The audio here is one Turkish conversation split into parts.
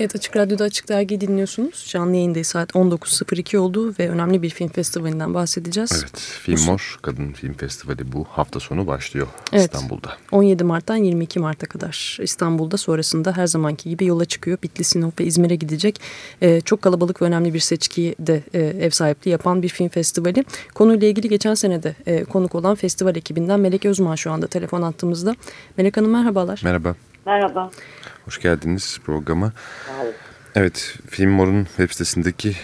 Evet Açık Radyo'da Açık Dergi dinliyorsunuz. Canlı yayındayız saat 19.02 oldu ve önemli bir film festivalinden bahsedeceğiz. Evet Film Mor Kadın Film Festivali bu hafta sonu başlıyor evet, İstanbul'da. 17 Mart'tan 22 Mart'a kadar İstanbul'da sonrasında her zamanki gibi yola çıkıyor. Bitlis, Sinop ve İzmir'e gidecek. Ee, çok kalabalık ve önemli bir seçkiyi de e, ev sahipliği yapan bir film festivali. Konuyla ilgili geçen sene de e, konuk olan festival ekibinden Melek Özman şu anda telefon attığımızda. Melek Hanım merhabalar. Merhaba. Merhaba. Hoş geldiniz programa. Evet, Film Mor'un web sitesindeki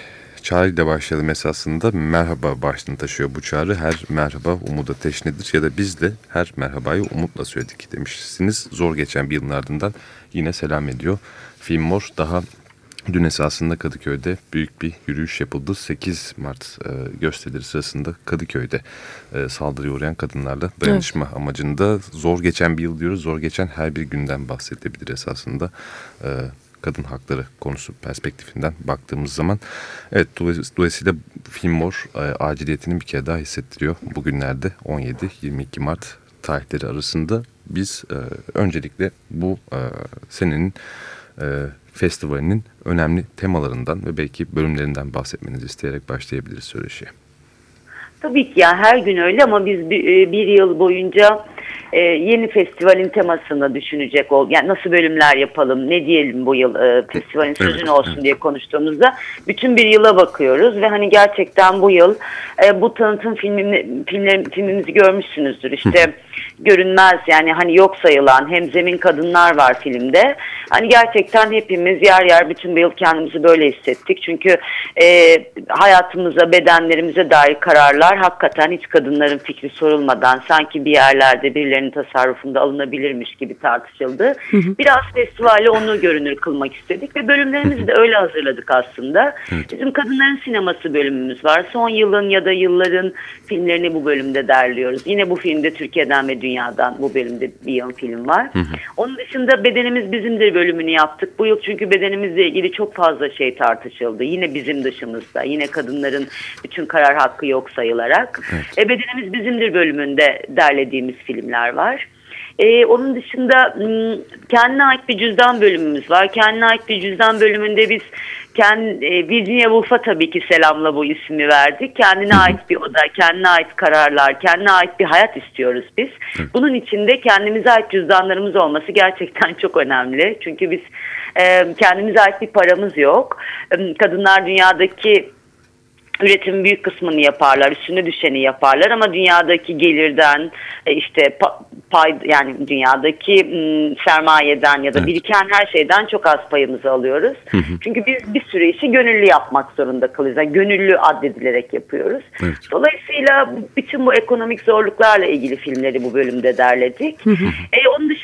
çağrıyla başlayalım esasında. Merhaba başlığını taşıyor bu çağrı. Her merhaba umuda teşnedir ya da biz de her merhabayı umutla söyledik demişsiniz. Zor geçen bir yılın ardından yine selam ediyor. Film Mor daha Dün esasında Kadıköy'de büyük bir yürüyüş yapıldı. 8 Mart e, gösterileri sırasında Kadıköy'de e, saldırıya uğrayan kadınlarla dayanışma evet. amacında zor geçen bir yıl diyoruz. Zor geçen her bir günden bahsedebilir esasında. E, kadın hakları konusu perspektifinden baktığımız zaman. Evet dolayısıyla film mor e, aciliyetini bir kere daha hissettiriyor. Bugünlerde 17-22 Mart tarihleri arasında biz e, öncelikle bu e, senenin e, festivalinin önemli temalarından ve belki bölümlerinden bahsetmenizi isteyerek başlayabiliriz söyleşiye. Tabii ki ya her gün öyle ama biz bir, e, bir yıl boyunca e, yeni festivalin temasını düşünecek ol. Yani nasıl bölümler yapalım, ne diyelim bu yıl e, festivalin sözün evet, olsun evet. diye konuştuğumuzda bütün bir yıla bakıyoruz ve hani gerçekten bu yıl e, bu tanıtım filmini, filmler, filmimizi görmüşsünüzdür. İşte görünmez yani hani yok sayılan hem zemin kadınlar var filmde. Hani gerçekten hepimiz yer yer bütün bir yıl kendimizi böyle hissettik. Çünkü e, hayatımıza, bedenlerimize dair kararlar hakikaten hiç kadınların fikri sorulmadan sanki bir yerlerde birilerinin tasarrufunda alınabilirmiş gibi tartışıldı. Biraz festivale onu görünür kılmak istedik ve bölümlerimizi de öyle hazırladık aslında. Bizim kadınların sineması bölümümüz var. Son yılın ya da yılların filmlerini bu bölümde derliyoruz. Yine bu filmde Türkiye'den ve dünyadan bu bölümde bir yıl film var. Onun dışında bedenimiz bizimdir bölümünü yaptık. Bu yıl çünkü bedenimizle ilgili çok fazla şey tartışıldı. Yine bizim dışımızda. Yine kadınların bütün karar hakkı yok sayılarak. Evet. E, bedenimiz bizimdir bölümünde derlediğimiz filmler var. Ee, onun dışında kendine ait bir cüzdan bölümümüz var. Kendine ait bir cüzdan bölümünde biz kendi, e, Virginia Woolf'a tabii ki selamla bu ismi verdik. Kendine ait bir oda, kendine ait kararlar, kendine ait bir hayat istiyoruz biz. Bunun içinde kendimize ait cüzdanlarımız olması gerçekten çok önemli. Çünkü biz e, kendimize ait bir paramız yok. Kadınlar dünyadaki üretimin büyük kısmını yaparlar, üstüne düşeni yaparlar ama dünyadaki gelirden e, işte pay yani dünyadaki sermayeden ya da evet. biriken her şeyden çok az payımızı alıyoruz. Hı hı. Çünkü biz bir sürü işi gönüllü yapmak zorunda kalıyoruz. Yani gönüllü addedilerek yapıyoruz. Evet. Dolayısıyla bütün bu ekonomik zorluklarla ilgili filmleri bu bölümde derledik. Hı hı. E,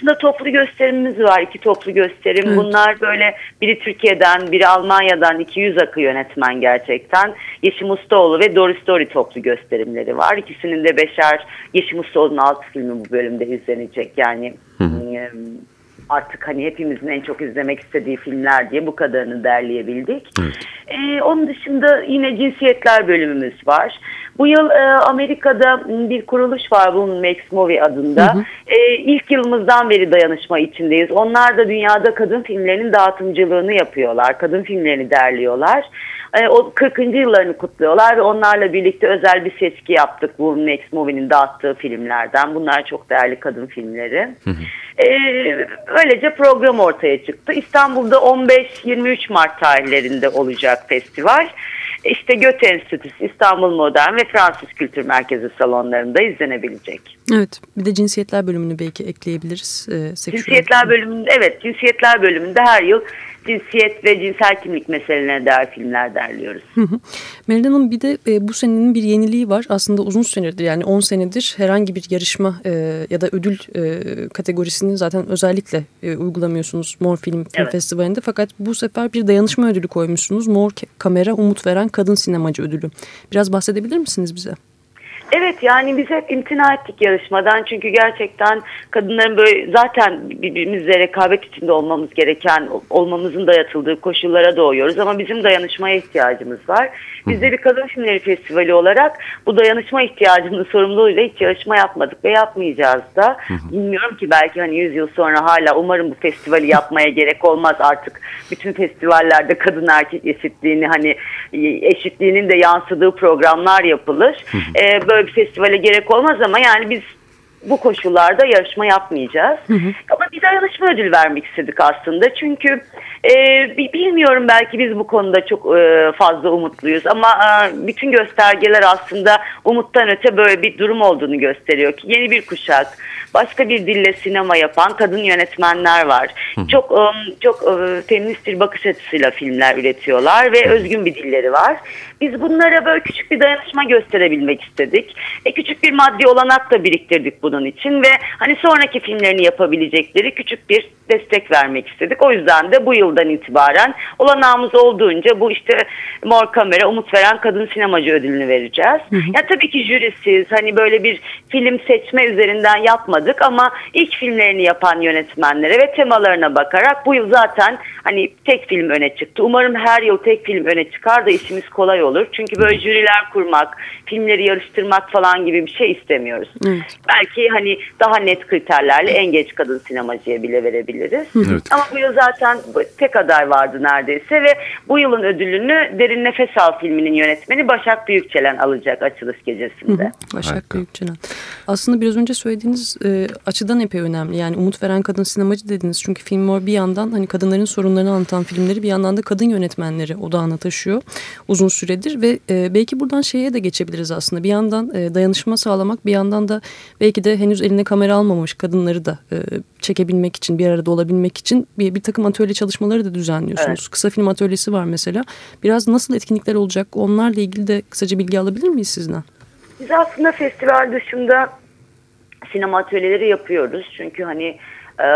dışında toplu gösterimimiz var. iki toplu gösterim. Evet. Bunlar böyle biri Türkiye'den, biri Almanya'dan 200 akı yönetmen gerçekten. Yeşim Ustaoğlu ve Doris Story toplu gösterimleri var. İkisinin de beşer Yeşim Ustaoğlu'nun alt filmi bu bölümde izlenecek. Yani hı hı. artık hani hepimizin en çok izlemek istediği filmler diye bu kadarını derleyebildik. Evet. Ee, onun dışında yine cinsiyetler bölümümüz var. Bu yıl e, Amerika'da bir kuruluş var bunun Max Movie adında. Hı hı. E, ilk yılımızdan beri dayanışma içindeyiz. Onlar da dünyada kadın filmlerinin dağıtımcılığını yapıyorlar. Kadın filmlerini derliyorlar. E, o 40. yıllarını kutluyorlar ve onlarla birlikte özel bir seçki yaptık bu Max Movie'nin dağıttığı filmlerden. Bunlar çok değerli kadın filmleri. Hı hı. E, öylece program ortaya çıktı. İstanbul'da 15-23 Mart tarihlerinde olacak festival. İşte Göte Enstitüsü, İstanbul Modern ve Fransız Kültür Merkezi salonlarında izlenebilecek. Evet, bir de cinsiyetler bölümünü belki ekleyebiliriz. Ee, cinsiyetler bölümünde, evet, cinsiyetler bölümünde her yıl cinsiyet ve cinsel kimlik meselelerine dair filmler derliyoruz. Meral Hanım bir de e, bu senenin bir yeniliği var. Aslında uzun senedir yani 10 senedir herhangi bir yarışma e, ya da ödül e, kategorisini zaten özellikle e, uygulamıyorsunuz Mor Film, Film evet. Festivali'nde. Fakat bu sefer bir dayanışma ödülü koymuşsunuz. Mor Kamera Umut Veren Kadın Sinemacı Ödülü. Biraz bahsedebilir misiniz bize? Evet yani biz hep imtina ettik yarışmadan çünkü gerçekten kadınların böyle zaten birbirimizle rekabet içinde olmamız gereken olmamızın dayatıldığı koşullara doğuyoruz ama bizim dayanışmaya ihtiyacımız var. Biz de bir kadın filmleri festivali olarak bu dayanışma ihtiyacının sorumluluğuyla hiç yarışma yapmadık ve yapmayacağız da. Bilmiyorum ki belki hani 100 yıl sonra hala umarım bu festivali yapmaya gerek olmaz artık bütün festivallerde kadın erkek eşitliğini hani eşitliğinin de yansıdığı programlar yapılır. Ee, böyle bir festivale gerek olmaz ama yani biz bu koşullarda yarışma yapmayacağız. Hı hı. Ama bir dayanışma ödül vermek istedik aslında. Çünkü e, bilmiyorum belki biz bu konuda çok e, fazla umutluyuz. Ama e, bütün göstergeler aslında umuttan öte böyle bir durum olduğunu gösteriyor ki yeni bir kuşak, başka bir dille sinema yapan kadın yönetmenler var. Hı. Çok um, çok e, feminist bir bakış açısıyla filmler üretiyorlar ve özgün bir dilleri var. Biz bunlara böyle küçük bir dayanışma gösterebilmek istedik. E, küçük bir maddi olanak da biriktirdik bunun için ve hani sonraki filmlerini yapabilecekleri küçük bir destek vermek istedik. O yüzden de bu yıldan itibaren olanağımız olduğunca bu işte Mor Kamera Umut Veren Kadın Sinemacı ödülünü vereceğiz. Hı hı. Ya tabii ki jürisiz hani böyle bir film seçme üzerinden yapmadık ama ilk filmlerini yapan yönetmenlere ve temalarına bakarak bu yıl zaten hani tek film öne çıktı. Umarım her yıl tek film öne çıkar da işimiz kolay olur. Çünkü böyle jüriler kurmak, filmleri yarıştırmak falan gibi bir şey istemiyoruz. Evet. Belki hani daha net kriterlerle en geç kadın sinemacıya bile verebiliriz. Evet. Ama bu yıl zaten tek aday vardı neredeyse ve bu yılın ödülünü Derin Nefes Al filminin yönetmeni Başak Büyükçelen alacak açılış gecesinde. Hı hı. Başak Harika. Büyükçelen. Aslında biraz önce söylediğiniz e, açıdan epey önemli. Yani umut veren kadın sinemacı dediniz. Çünkü film var bir yandan hani kadınların sorunlarını anlatan filmleri bir yandan da kadın yönetmenleri odağına taşıyor uzun süredir ve e, belki buradan şeye de geçebiliriz aslında. Bir yandan e, dayanışma sağlamak bir yandan da belki de henüz eline kamera almamış kadınları da e, çekebilmek için bir arada olabilmek için bir, bir takım atölye çalışmaları da düzenliyorsunuz. Evet. Kısa film atölyesi var mesela. Biraz nasıl etkinlikler olacak onlarla ilgili de kısaca bilgi alabilir miyiz sizden? Biz aslında festival dışında sinema atölyeleri yapıyoruz. Çünkü hani e,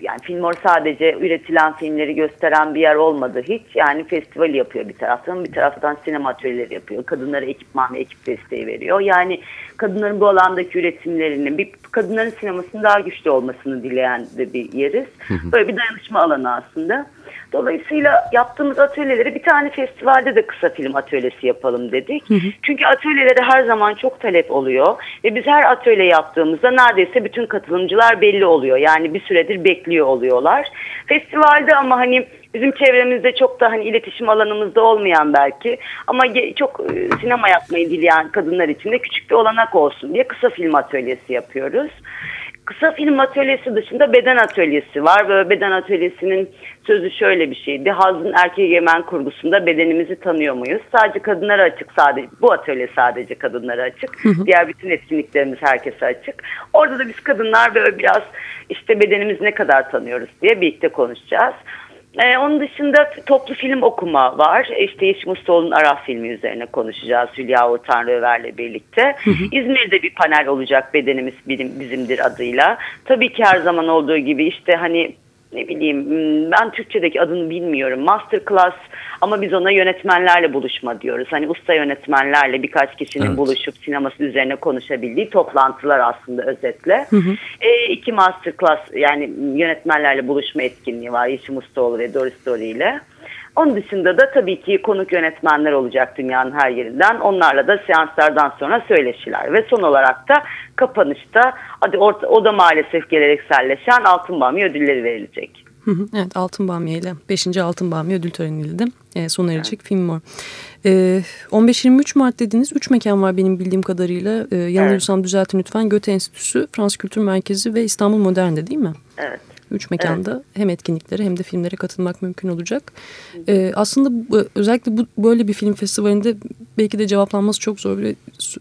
yani Filmor sadece üretilen filmleri gösteren bir yer olmadı hiç. Yani festival yapıyor bir taraftan, bir taraftan sinema atölyeleri yapıyor. Kadınlara ekipman ve ekip desteği veriyor. Yani kadınların bu alandaki üretimlerini, bir kadınların sinemasının daha güçlü olmasını dileyen de bir yeriz. Böyle bir dayanışma alanı aslında. Dolayısıyla yaptığımız atölyeleri bir tane festivalde de kısa film atölyesi yapalım dedik. Hı hı. Çünkü atölyelere her zaman çok talep oluyor ve biz her atölye yaptığımızda neredeyse bütün katılımcılar belli oluyor. Yani bir süredir bekliyor oluyorlar. Festivalde ama hani bizim çevremizde çok da hani iletişim alanımızda olmayan belki ama çok e, sinema yapmayı dileyen kadınlar için de küçük bir olanak olsun diye kısa film atölyesi yapıyoruz. Kısa film atölyesi dışında beden atölyesi var. Böyle beden atölyesinin sözü şöyle bir şeydi. Hazın erkek egemen kurgusunda bedenimizi tanıyor muyuz? Sadece kadınlara açık sadece. Bu atölye sadece kadınlara açık. Hı hı. Diğer bütün etkinliklerimiz herkese açık. Orada da biz kadınlar böyle biraz işte bedenimizi ne kadar tanıyoruz diye birlikte konuşacağız. Ee, onun dışında toplu film okuma var. İşte Yeşim Ustaoğlu'nun Araf filmi üzerine konuşacağız Hülya Uğur Tanrıöver'le birlikte. Hı hı. İzmir'de bir panel olacak Bedenimiz Bizimdir adıyla. Tabii ki her zaman olduğu gibi işte hani ne bileyim ben Türkçedeki adını bilmiyorum. Masterclass ama biz ona yönetmenlerle buluşma diyoruz. Hani usta yönetmenlerle birkaç kişinin evet. buluşup sineması üzerine konuşabildiği toplantılar aslında özetle. Hı hı. E, iki masterclass yani yönetmenlerle buluşma etkinliği var. Yeşim Ustaoğlu ve Doris Dori ile. Onun dışında da tabii ki konuk yönetmenler olacak dünyanın her yerinden. Onlarla da seanslardan sonra söyleşiler. Ve son olarak da kapanışta hadi orta, o da maalesef gelenekselleşen Altın Bamya ödülleri verilecek. Evet Altın Bamya ile 5. Altın Bamya ödül töreniyle de e, sona erecek evet. film var. E, 15-23 Mart dediğiniz 3 mekan var benim bildiğim kadarıyla. E, yanılıyorsam evet. düzeltin lütfen. Göte Enstitüsü, Frans Kültür Merkezi ve İstanbul Modern'de değil mi? Evet. Üç mekanda evet. hem etkinliklere hem de filmlere katılmak mümkün olacak. Ee, aslında bu, özellikle bu böyle bir film festivalinde belki de cevaplanması çok zor. Ve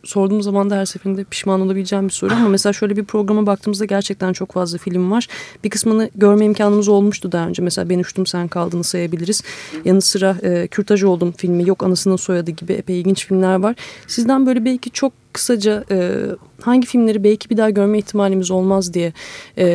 sorduğum zaman da her seferinde pişman olabileceğim bir soru ama mesela şöyle bir programa baktığımızda gerçekten çok fazla film var. Bir kısmını görme imkanımız olmuştu daha önce. Mesela Ben Uçtum Sen Kaldığını sayabiliriz. Yanı sıra e, Kürtaj Oldum filmi Yok Anasının Soyadı gibi epey ilginç filmler var. Sizden böyle belki çok kısaca e, hangi filmleri belki bir daha görme ihtimalimiz olmaz diye e,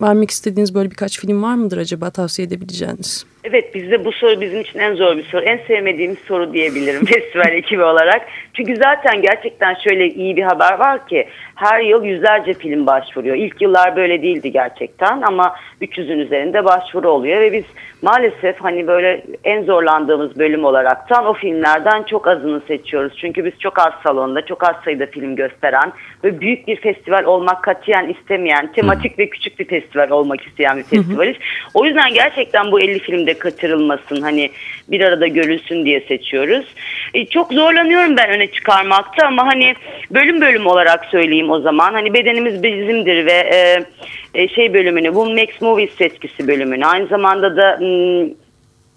vermek istediğiniz böyle birkaç film var mıdır acaba tavsiye edebileceğiniz? Evet bizde bu soru bizim için en zor bir soru. En sevmediğimiz soru diyebilirim festival ekibi olarak. Çünkü zaten gerçekten şöyle iyi bir haber var ki her yıl yüzlerce film başvuruyor. İlk yıllar böyle değildi gerçekten ama 300'ün üzerinde başvuru oluyor ve biz maalesef hani böyle en zorlandığımız bölüm olaraktan o filmlerden çok azını seçiyoruz. Çünkü biz çok az salonda, çok az sayıda film gösteren ve büyük bir festival olmak katiyen istemeyen, tematik ve küçük bir festival olmak isteyen bir festivaliz. O yüzden gerçekten bu 50 filmde kaçırılmasın, hani bir arada görülsün diye seçiyoruz. E, çok zorlanıyorum ben öne çıkarmakta ama hani bölüm bölüm olarak söyleyeyim o zaman. Hani bedenimiz bizimdir ve e, e, şey bölümünü, bu Max Movies seçkisi bölümünü, aynı zamanda da m,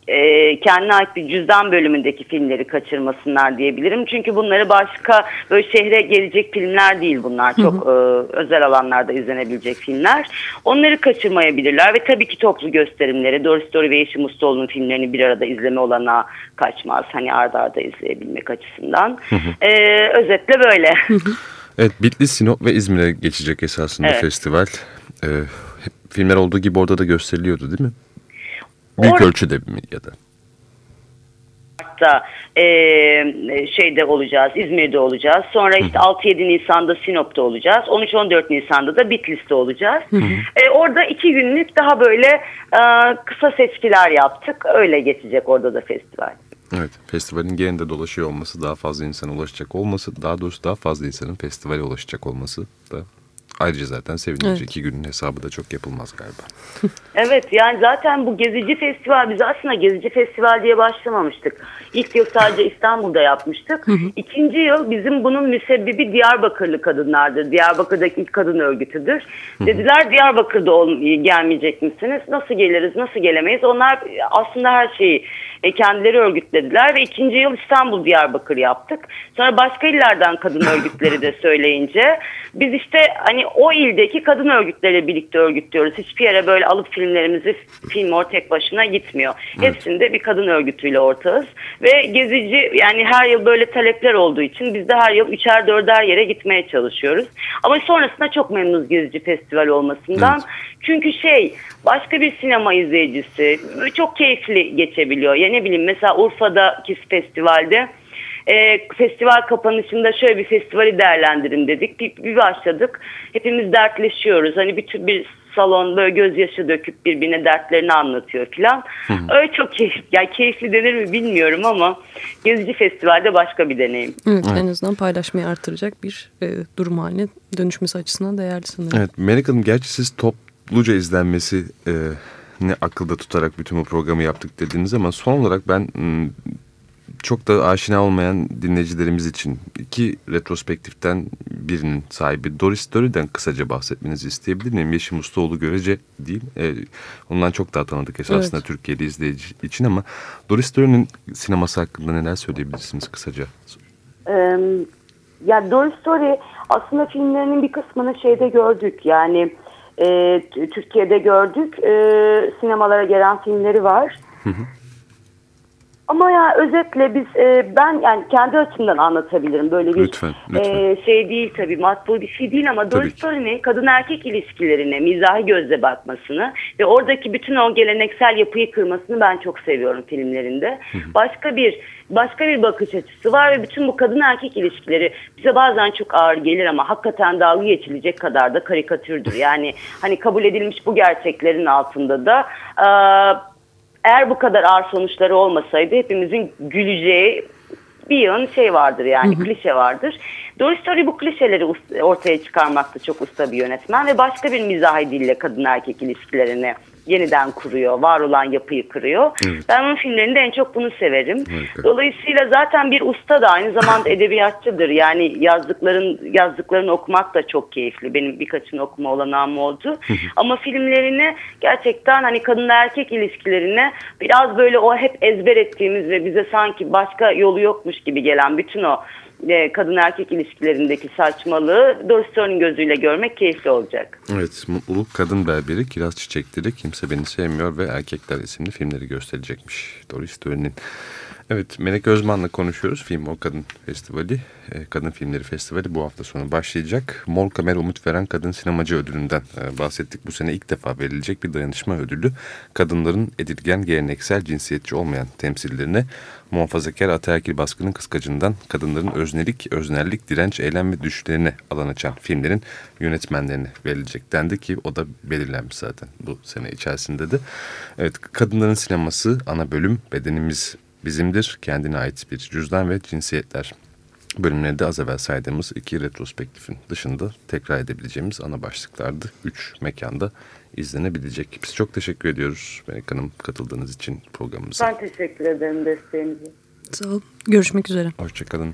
e, kendine ait bir cüzdan bölümündeki filmleri kaçırmasınlar diyebilirim. Çünkü bunları başka böyle şehre gelecek filmler değil bunlar. Çok e, özel alanlarda izlenebilecek filmler. Onları kaçırmayabilirler ve tabii ki toplu gösterimleri, Doris Story ve Yeşim Ustaoğlu'nun filmlerini bir arada izleme olanağı kaçmaz. Hani arda arda izleyebilmek açısından. E, özetle böyle. Evet Bitlis, Sinop ve İzmir'e geçecek esasında Evet. festival. Ee, hep filmler olduğu gibi orada da gösteriliyordu değil mi? Büyük Orada- ölçüde mi ya da? Mart'ta e, şeyde olacağız, İzmir'de olacağız. Sonra işte 6-7 Nisan'da Sinop'ta olacağız. 13-14 Nisan'da da Bitlis'te olacağız. E, orada iki günlük daha böyle e, kısa seçkiler yaptık. Öyle geçecek orada da festival. Evet, festivalin genelinde dolaşıyor olması, daha fazla insana ulaşacak olması, daha doğrusu daha fazla insanın festivale ulaşacak olması da ayrıca zaten sevindirici. Evet. İki günün hesabı da çok yapılmaz galiba. Evet yani zaten bu gezici festival biz aslında gezici festival diye başlamamıştık. İlk yıl sadece İstanbul'da yapmıştık. İkinci yıl bizim bunun müsebbibi Diyarbakırlı kadınlardır. Diyarbakır'daki ilk kadın örgütüdür. Dediler Diyarbakır'da gelmeyecek misiniz? Nasıl geliriz, nasıl gelemeyiz? Onlar aslında her şeyi e, kendileri örgütlediler ve ikinci yıl İstanbul Diyarbakır yaptık. Sonra başka illerden kadın örgütleri de söyleyince biz işte hani o ildeki kadın örgütleriyle birlikte örgütlüyoruz. Hiçbir yere böyle alıp filmlerimizi Filmor tek başına gitmiyor. Hepsinde bir kadın örgütüyle ortağız ve gezici yani her yıl böyle talepler olduğu için biz de her yıl üçer dörder yere gitmeye çalışıyoruz. Ama sonrasında çok memnunuz gezici festival olmasından. Evet. Çünkü şey başka bir sinema izleyicisi çok keyifli geçebiliyor. Ya ne bileyim mesela Urfa'daki festivalde e, festival kapanışında şöyle bir festivali değerlendirin dedik. Bir, bir başladık. Hepimiz dertleşiyoruz. Hani bütün bir salon böyle gözyaşı döküp birbirine dertlerini anlatıyor filan. Öyle çok keyif, yani keyifli denir mi bilmiyorum ama Gezici Festival'de başka bir deneyim. Evet, en azından paylaşmayı artıracak bir e, durum haline dönüşmesi açısından değerli sanırım. Evet, Melek Hanım gerçi siz topluca izlenmesi e, ne akılda tutarak bütün bu programı yaptık dediniz ama son olarak ben çok da aşina olmayan dinleyicilerimiz için iki retrospektiften birinin sahibi Doris Dörü'den kısaca bahsetmenizi isteyebilir miyim? Yeşim Ustaoğlu görece değil. E, ondan çok daha tanıdık esasında Evet. Türkiye'li izleyici için ama Doris Dörü'nün sineması hakkında neler söyleyebilirsiniz kısaca? Ee, ya Doris Story aslında filmlerinin bir kısmını şeyde gördük. Yani e, t- Türkiye'de gördük. E, sinemalara gelen filmleri var. Ama ya özetle biz e, ben yani kendi açımdan anlatabilirim böyle bir Lütfen, lütfen. e, şey değil tabii matbu bir şey değil ama Doris. Story'nin kadın erkek ilişkilerine mizahi gözle bakmasını ve oradaki bütün o geleneksel yapıyı kırmasını ben çok seviyorum filmlerinde. Başka bir başka bir bakış açısı var ve bütün bu kadın erkek ilişkileri bize bazen çok ağır gelir ama hakikaten dalga geçilecek kadar da karikatürdür. Yani hani kabul edilmiş bu gerçeklerin altında da eee, eğer bu kadar ağır sonuçları olmasaydı hepimizin güleceği bir yığın şey vardır yani klişe vardır. Doris Story bu klişeleri ortaya çıkarmakta çok usta bir yönetmen ve başka bir mizahi dille kadın erkek ilişkilerini yeniden kuruyor. Var olan yapıyı kırıyor. Ben onun filmlerinde en çok bunu severim. Harika. Dolayısıyla zaten bir usta da aynı zamanda edebiyatçıdır. Yani yazdıkların yazdıklarını okumak da çok keyifli. Benim birkaçını okuma olanağım oldu. Ama filmlerini gerçekten hani kadın erkek ilişkilerine biraz böyle o hep ezber ettiğimiz ve bize sanki başka yolu yokmuş gibi gelen bütün o e, kadın erkek ilişkilerindeki saçmalığı Stone'un gözüyle görmek keyifli olacak. Evet, Mutluluk Kadın Berberi, Kiraz Çiçekleri, Kimse Beni Sevmiyor ve Erkekler isimli filmleri gösterecekmiş Doris Dörü'nün. Evet, Melek Özman'la konuşuyoruz. Film O Kadın Festivali, e, Kadın Filmleri Festivali bu hafta sonu başlayacak. Mor Kamer Umut Veren Kadın Sinemacı Ödülü'nden e, bahsettik. Bu sene ilk defa verilecek bir dayanışma ödülü. Kadınların edilgen, geleneksel, cinsiyetçi olmayan temsillerine muhafazakar ataerkil baskının kıskacından kadınların öznelik, öznellik, direnç, eylem ve düşlerine alan açan filmlerin yönetmenlerine verilecek dendi ki o da belirlenmiş zaten bu sene içerisinde de. Evet, kadınların sineması ana bölüm bedenimiz bizimdir, kendine ait bir cüzdan ve cinsiyetler bölümlerinde az evvel saydığımız iki retrospektifin dışında tekrar edebileceğimiz ana başlıklardı. Üç mekanda izlenebilecek. Biz çok teşekkür ediyoruz Melek Hanım katıldığınız için programımıza. Ben teşekkür ederim desteğinize. Sağ olun. Görüşmek üzere. Hoşçakalın.